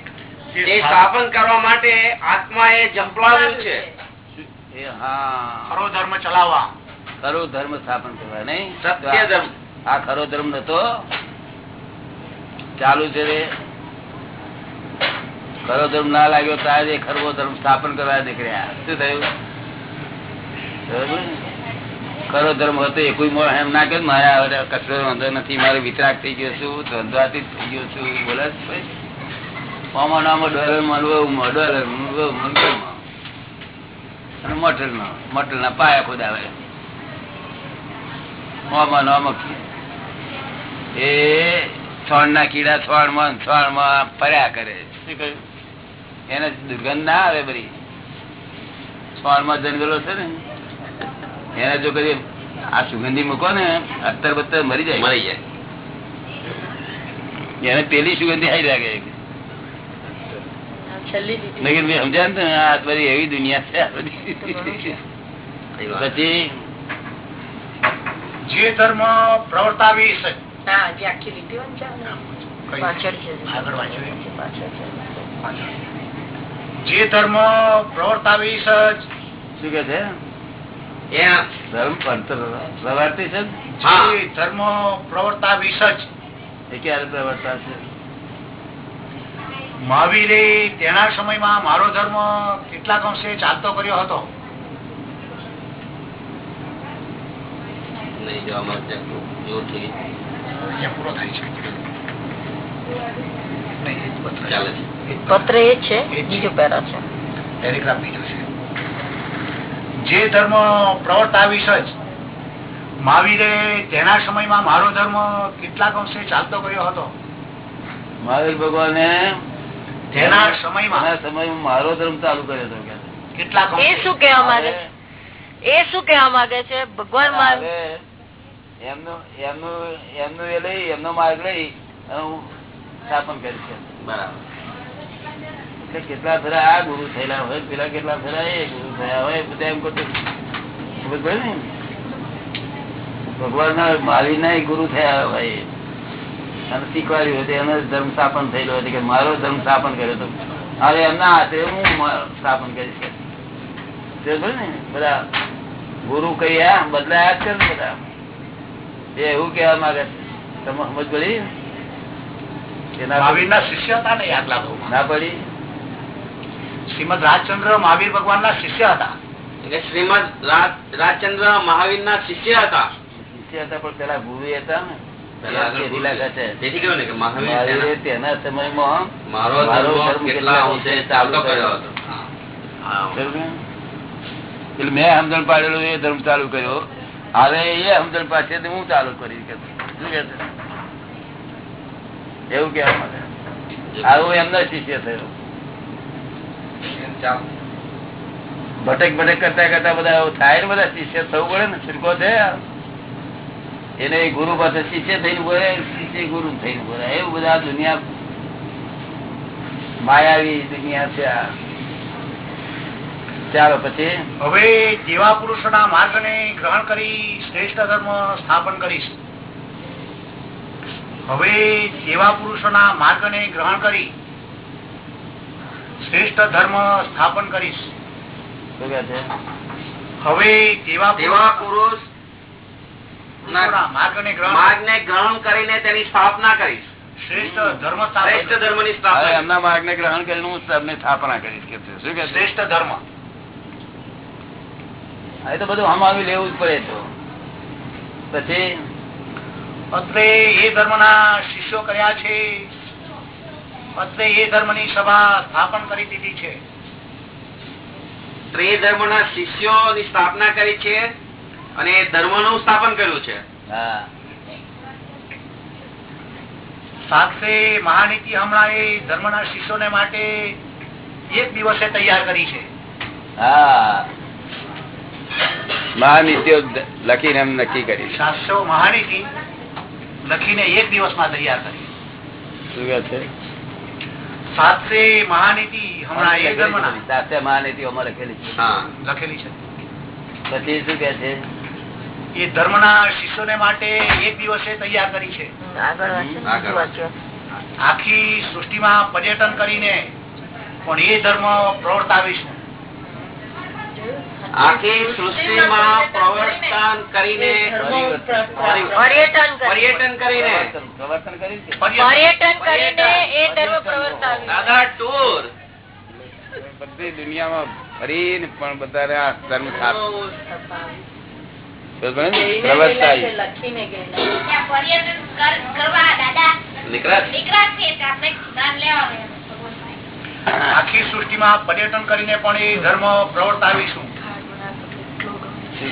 તે સ્થાપન કરવા માટે આત્માએ જંપલાવ્યું છે. ખરો ધર્મ ચલાવવા. ખરો ધર્મ સ્થાપન કરવા નહીં? સત્ય ધર્મ. આ ખરો ધર્મ નતો? ચાલુ છે ખરો ધર્મ ના લાગ્યો તો આજે ખરવો ધર્મ સ્થાપન કરવા નીકળ્યા. શું થયું? ખરો ધર્મ હતો એ કોઈ મોડ એમ ના કહ્યું મારા કચરો વાંધો નથી મારે વિતરાક થઈ ગયો છું ધંધાથી થઈ ગયો છું બોલે? આમાં નામાં ડોલર મળવું ડોલર અને મટલ નો મટલ ના પાયા ખોદાવે. આમાં નામાં એ છોડ ના કીડા છોડમાં છોડમાં ફર્યા કરે એને દુર્ગંધ ના આવે બધી. છોડમાં જંગલો છે ને એને જો કદી આ સુગંધી મૂકો ને અત્તર બત્તર મરી જાય. મરી જાય. એને પેલી સુગંધી હાઈ લાગે. છેલ્લી લીટી લેકિન ને આ બધી એવી દુનિયા છે. પછી? જે ધર્મ પ્રવર્તાવી જે. ધર્મ પ્રવર્તાવી શું કે છે? એ ધર્મ પ્રવર્તી છે ને? જે ધર્મ પ્રવર્તાવી સજ એ ક્યારે પ્રવર્તા છે મહાવીરે તેના સમયમાં મારો ધર્મ કેટલાક અંશે ચાલતો કર્યો હતો? છે જ પત્ર એ જ પત્ર. પત્ર એ જ છે. બીજો પેરા છે. પેરેગ્રાફ બીજો છે. જે ધર્મ પ્રવર્તાવીશ જ મહાવીરે તેના સમયમાં મારો ધર્મ કેટલાક અંશે ચાલતો કર્યો હતો? મહાવીર ભગવાને તેના સમયમાં? સમયમાં મારો ધર્મ ચાલુ કર્યો હતો કેટલાક એ શું કહેવા માંગે છે? એ શું કહેવા માંગે છે? ભગવાનમાં હવે એમનું એમનું એમનું એ લઈ એમનો માર્ગ લઈ અને હું સ્થાપન કરી. બરાબર. એટલે કેટલા ફેરા આ ગુરુ થયેલા હોય પેલા કેટલા ફેરા એ ગુરુ થયા હોય બધા એમ કરતું ભગવાન ના? મહાવીર ના ગુરુ થયા હોય. અને શીખવાડ્યું હતું એનો ધર્મ સ્થાપન થયેલો હતું કે મારો ધર્મ સ્થાપન કર્યો હતો. હવે એમના હાથે હું સ્થાપન કરીશ. ને બધા ગુરુ કયા બદલાયા જ કરે ને બધા. એ એવું કેવા માંગે તમે સમજ પડી? ના પડી? શિષ્ય હતા ને આગલા ભાવમાં ના પડી? શ્રીમદ રાજચંદ્ર મહાવીર ભગવાનના શિષ્ય હતા. એટલે શ્રીમદ રાજ- રાજચંદ્ર મહાવીર ના શિષ્ય હતા. શિષ્ય હતા પણ પેલા ગુરુ હતા ને. તેના- સમયમાં મારો ધર્મ કેટલા અંશે ચાલતો કર્યો. હતો. એટલે મેં સમજણ પાડેલો એ ધર્મ ચાલુ કર્યો. હવે એ સમજણ પાડશે હું ચાલુ કરી શું કે એવું કેવા માટે આવું એમનો શિષ્ય થયો. ચાલો. ભટક ભટક કરતા કરતા બધા એવું થાય ને બધા શિષ્ય થવું પડે ને? શિરકો છે? એને ગુરુ પાસે શિષ્ય થઈને બોલે શિષ્ય ગુરુ થઈને બોલે. એવું બધા દુનિયા માયાવી દુનિયા છે ચાલો પછી. હવે જેવા પુરુષોના માર્ગને ગ્રહણ કરી શ્રેષ્ઠ ધર્મ સ્થાપન કરીશ. હવે જેવા પુરુષોના માર્ગને ગ્રહણ કરી શ્રેષ્ઠ ધર્મ સ્થાપન કરીશ. હવે તેવા પુરુષ માર્ગ ને ગ્રહણ કરીને તેની સ્થાપના કરીશ. શ્રેષ્ઠ ધર્મ શ્રેષ્ઠ ધર્મની સ્થાપના એમના માર્ગ ને ગ્રહણ કરીને હું તમને સ્થાપના કરીશ કે શું કે શ્રેષ્ઠ ધર્મ. એ તો બધું હમાવી લેવું જ પડે તો. પછી? અત્રે એ ધર્મના શિષ્યો કર્યા છે. અત્રે એ ધર્મની સભા સ્થાપન કરી દીધી છે. ત્રિધર્મ ના શિષ્યો ની સ્થાપના કરી છે. અને એ ધર્મનું સ્થાપન કર્યું છે. હા. સાથે મહાનીતિ હમણાં એ ધર્મના શિષ્યોને માટે એક દિવસે તૈયાર કરી છે. હા. મહાનીતિઓ લખીને એમ નક્કી કરી શાસ્ત્રો મહાનીતિ લખીને એક દિવસમાં તૈયાર કરી શું કે છે? સાથે મહાનીતિ હમણાં એ મહાનીતિઓ લખેલી છે. હા. લખેલી છે. પછી શું કે છે? એ ધર્મના શિષ્યોને માટે એક દિવસે તૈયાર કરી છે. આખી સૃષ્ટિ સૃષ્ટિમાં પર્યટન કરીને પણ એ ધર્મ પ્રવર્તાવીશું આખી સૃષ્ટિમાં પ્રવર્તન કરીને પર્યટન પર્યટન કરીને. પર્યટન કરીને એ ધર્મ દાદા ટૂર. બધી દુનિયામાં ફરીને પણ બધા ધર્મ સ્થાપ આખી સૃષ્ટિમાં પર્યટન કરીને પણ એ ધર્મ પ્રવર્તાવીશું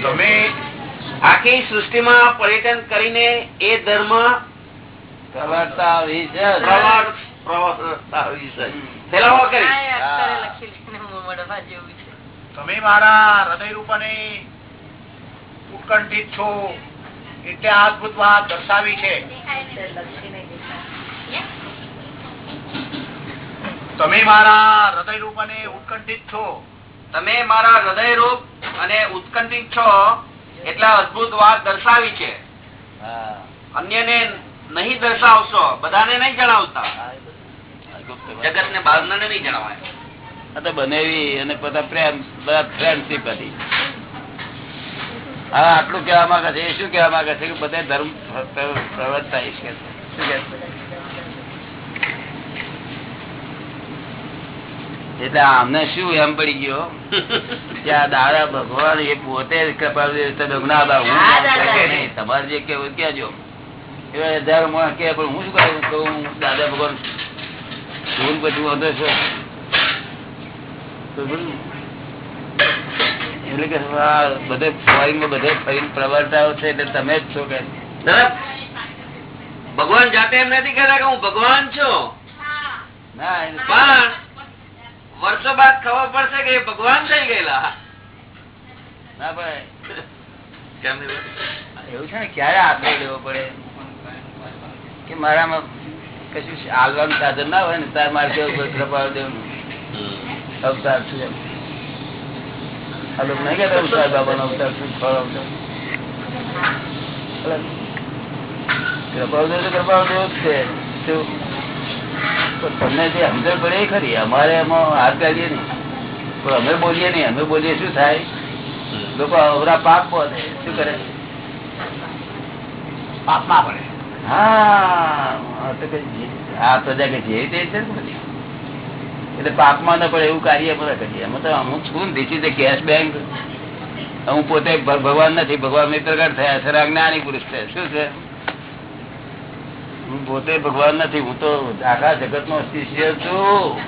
તમે આખી સૃષ્ટિમાં પર્યટન કરીને એ ધર્મ પ્રવર્તાવી છે. તમે મારા હૃદય રૂપને ઉત્કંઠિત છું એટલે આ અદભુત વાત દર્શાવી છે. તમે મારા હૃદય રૂપને ઉત્કંઠિત છો તમે મારા હૃદય રૂપ અને ઉત્કંઠિત છો એટલા અદભુત વાત દર્શાવી છે. અન્યને નહીં દર્શાવશો બધાને નહીં જણાવતા. જગત ને બહાર નહીં જણાવાય બનેવી અને બધા પ્રેમ બધા ફ્રેન્ડશીપ હતી હા આટલું કેવા માંગે છે એ શું કેવા માંગે છે કે બધા ધર્મ પ્ર- છે. શું કે એટલે આમને શું એમ પડી ગયો કે આ દાદા ભગવાન એ પોતે. તમારે જે કેવું કહેજો. એવા હજારો કે પણ હું શું કરું દાદા ભગવાન ભૂલ પછી વધો છો. એટલે કે બધે બધે ફરીને પ્રવર્તાઓ છે એટલે તમે જ છો કે. ભગવાન જાતે એમ નથી કહેતા કે હું ભગવાન છું. પણ વર્ષો બાદ ખબર પડશે કે ભગવાન થઈ ગયેલા. ના ભાઈ. એવું છે ને ક્યારે આગળ લેવો પડે? કે મારામાં કશું હાલવાનું સાધન ના હોય ને તાર મારે દેવનું અવતાર છું. આ લોકો નહીં કહેતા ઉતાર બાબાનો અવતાર છું ફળ અવતાર કૃપાદેવ તો કૃપાદેવ જ છે તમને જે સમજણ પડે એ ખરી અમારે એમાં હાથ કાઢીએ નહીં પણ અમે બોલીએ નહીં અમે બોલીએ શું થાય લોકો અવરા પાપ પડે શું કરે પાપમાં પડે હા તો આ પ્રજા કે જે તે છે ને બધી. એટલે પાપમાં ન પડે એવું કાર્ય બધા કરીએ. એમાં તો હું છું ધીસ ઇઝ કેશ બેંક હું પોતે ભગવાન નથી ભગવાન પ્રગટ થયા છે જ્ઞાની પુરુષ છે. શું છે? હું પોતે ભગવાન નથી હું તો આખા જગત નો શિષ્ય છું.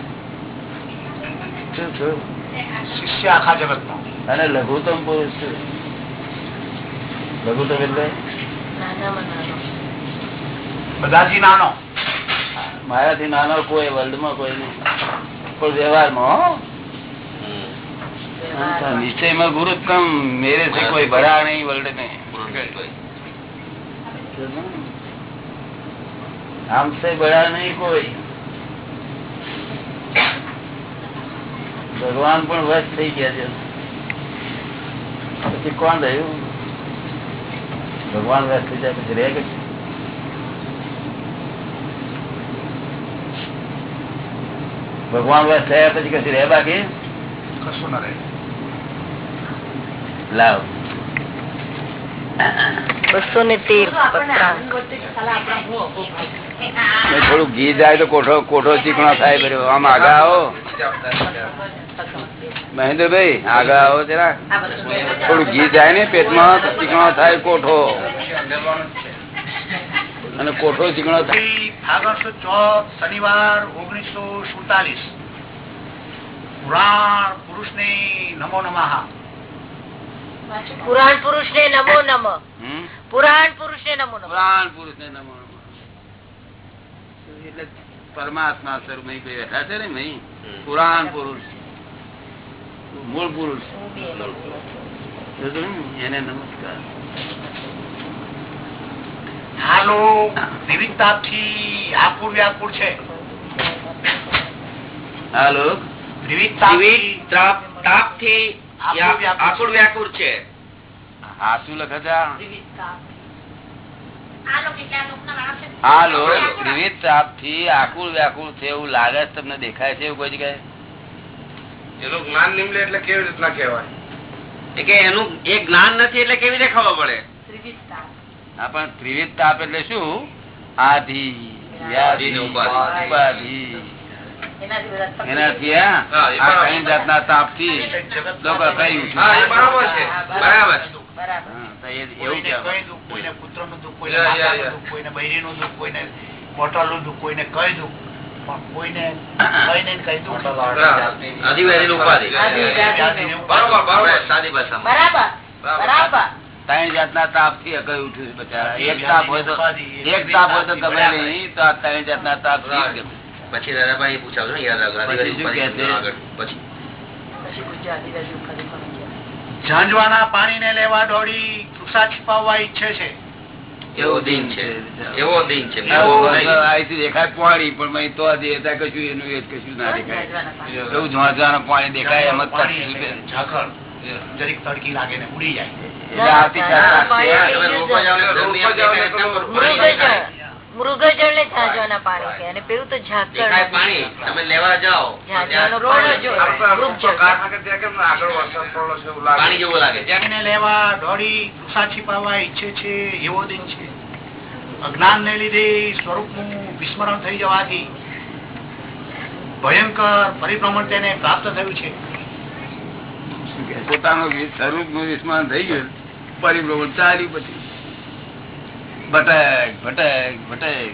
શિષ્ય આખા જગત નો અને લઘુત્તમ પુરુષ છું. લઘુત્તમ એટલે? બધાથી નાનો. મારાથી નાનો કોઈ વર્લ્ડમાં કોઈ નહીં. પણ ગુરુ કમ મેરે છે કોઈ ભરા નહીં વર્લ્ડ ને આમસે બળા નહીં કોઈ. ભગવાન પણ વસ થઈ ગયા છે. પછી કોણ રહ્યું? ભગવાન વસ્ત થઈ જાય પછી રહે કે ભગવાન વશ થયા પછી કશું રહે બાકી? કશું ના રહે. લાવ. બસો ને તેર થોડું ઘી જાય તો કોઠો કોઠો ચીકણો થાય આમ આગળ આવો. મહેન્દ્રભાઈ આગળ આવો જરા. થોડું ઘી જાય ને પેટમાં ચીકણો થાય કોઠો. અને કોઠો ચીકણો સુદ ચોથ શનિવાર ઓગણીસો સુડતાલીસ. પુરાણ પુરુષ નમો નમઃ. પુરાણ પુરુષ ને નમો. નમ પુરાણ પુરુષ ને નમો. પુરાણ પુરુષ ને નમો નમઃ. એટલે પરમાત્મા સ્વરૂપ મહી બેઠા છે ને અહીં પુરાણ પુરુષ. મૂળ પુરુષ. એને નમસ્કાર. આ લોક વિવિધતાથી આકુર વ્યાકુર છે. આ લોક વિવિધતાથી તાપ- આકુળ વ્યાકુળ છે. આ શું લોકો વિવિધ તાપથી આકુળ વ્યાકુળ છે એવું લાગે છે તમને દેખાય છે એવું કોઈ જગ્યાએ? એનું જ્ઞાન નિમલે એટલે કેવી રીતના કહેવાય? એ કે એનું એ જ્ઞાન નથી એટલે કેવી રીતે ખબર પડે? હા પણ ત્રિવિધ તાપ એટલે શું? આધિ ને ઉપાધિ. ઉપાધિ. એનાથી આ કઈ જાતના તાપથી લોકો કઈ બરાબર છે બરાબર. બરાબર. ત્રણ જાતના તાપથી અકળ ઉઠ્યું છે બચારા. એક તાપ હોય તો એક તાપ હોય તો ગમે નહીં તો આ ત્રણ જાતના તાપ. પછી દાદાભાઈ પૂછાવજો ને ઉપાધિ પણ. ઝાંઝવાના પાણીને લેવા દોડી તુષા छिपाવવા ઈચ્છે છે. એવો દિન છે. એવો દિન છે. દેખાય પાણી પણ તો દેખાય કશું એનું એ કશું ના દેખાય. એવું પાણી દેખાય એમ જ જરીક તડકી લાગે ને ઉડી જાય. મૃગજળ ને પાણી અને પેલું તો ઝાકળ પાણી. તમે લેવા જાઓ છે પાણી જેવું લાગે. લેવા દોડી તૃષા छिपाવવા ઈચ્છે છે એવો દિન છે. અજ્ઞાન ને લીધે સ્વરૂપનું વિસ્મરણ થઈ જવાથી ભયંકર પરિભ્રમણ તેને પ્રાપ્ત થયું છે. કે પોતાનું સ્વરૂપનું વિસ્મરણ થઈ ગયું. પરિભ્રમણ ચાલ્યું પછી. ભટક ભટક ભટક.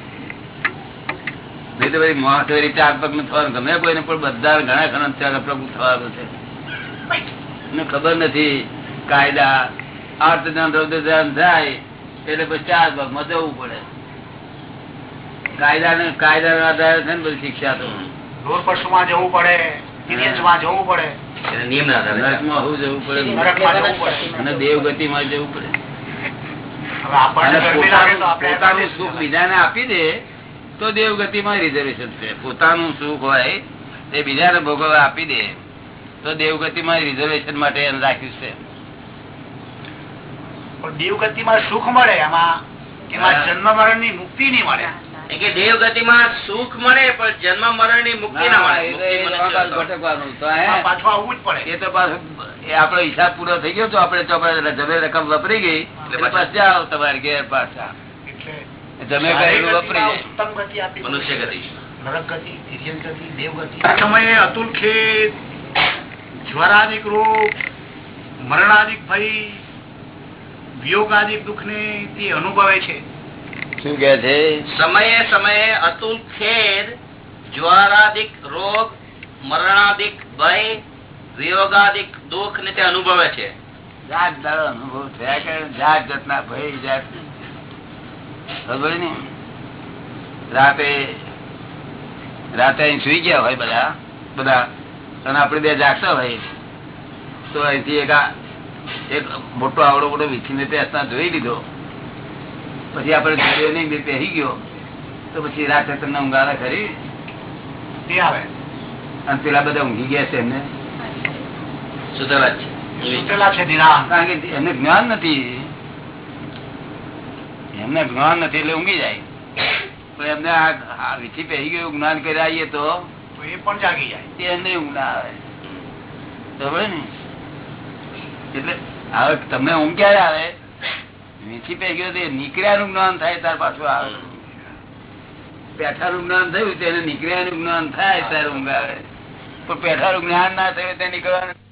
નહીં તો ભાઈ માણસ ચાર પગનું થવાનું ગમે કોઈને પણ બધા ઘણા ઘણા ચાર પગ થવાનું છે. ખબર નથી. કાયદા, આર્થ ધ્યાન રૌદ્ર ધ્યાન થાય, એટલે પછી ચાર પગમાં જવું પડે. કાયદા ને કાયદા ના આધારે છે ને બધી શિક્ષા તો. ઢોર પશુમાં જવું પડે. જવું પડે. જવું પડે? અને દેવગતિ માં જવું પડે. સુખ બીજાને આપી દે તો દેવગતિ માં રિઝર્વેશન છે. પોતાનું સુખ હોય તે બીજાને ભોગવવા આપી દે તો દેવગતિ માં રિઝર્વેશન માટે એને રાખ્યું છે. પણ દેવગતિમાં સુખ મળે એમાં એમાં. જન્મ મરણની મુક્તિ નહીં મળે. એ કે દેવગતિમાં સુખ મળે પણ જન્મ મરણની મુક્તિ ના ના, મળે. એ તો એ મુક્તિ અકાલ મનુષ્ય ભટકવાનું તો એમાં હે પાછું આવવું જ પડે. એ તો એ આપણો હિસાબ પૂરો થઈ ગયો તો આપણે ચોપડે જમે રકમ વપરી ગઈ. પછી. આવો તમારે ઘેર પાછા. જમે વપરી જાય મનુષ્ય ગતિ. નરક ગતિ તિર્યન ગતિ દેવ ગતિ. આ સમયે અતુલ ખેદ જ્વરાદિક રોગ મરણાદિક ભય વિયોગાદિક દુઃખ ને તે અનુભવે છે. શું કે છે? સમયે સમયે અતુલ ખેદ જ્વારાદિક રોગ મરણાદિક ભય વિયોગાદિક દુઃખ ને તે અનુભવે છે. જાત દાડો અનુભવ થયા કરે જાત જાતના ભય જાત ખબર ને રાતે રાતે અહીં સુઈ ગયા હોય બધા બધા અને આપણે બે જાગતા હોય તો અહીંથી એક મોટો આવડો મોટો વીસીને ત્યાં જોઈ લીધો. પછી આપડે જોયો નહીં બે પહેરી ગયો. તો પછી રાતે તમને ઊંઘાડા ખરી તે આવે. અને પેલા બધા ઊંઘી ગયા છે એમને. છે. કારણ કે જ્ઞાન નથી. એમને જ્ઞાન નથી એટલે ઊંઘી જાય. પણ એમને આ વીછી પહેરી ગયું જ્ઞાન કરી આવીએ તો. તો એ પણ જાગી જાય. એમને ઊંઘ ના આવે ને? એટલે હવે તમને ઊંઘ ક્યારે આવે? વીછી પે ગયો તો નીકળ્યાનું જ્ઞાન થાય ત્યાર પાછું આવે. પેઠાનું જ્ઞાન થયું તેને નીકળ્યાનું જ્ઞાન થાય ત્યારે ઊંઘ આવે. પણ પેઠાનું જ્ઞાન ના થયું તે નીકળવાનું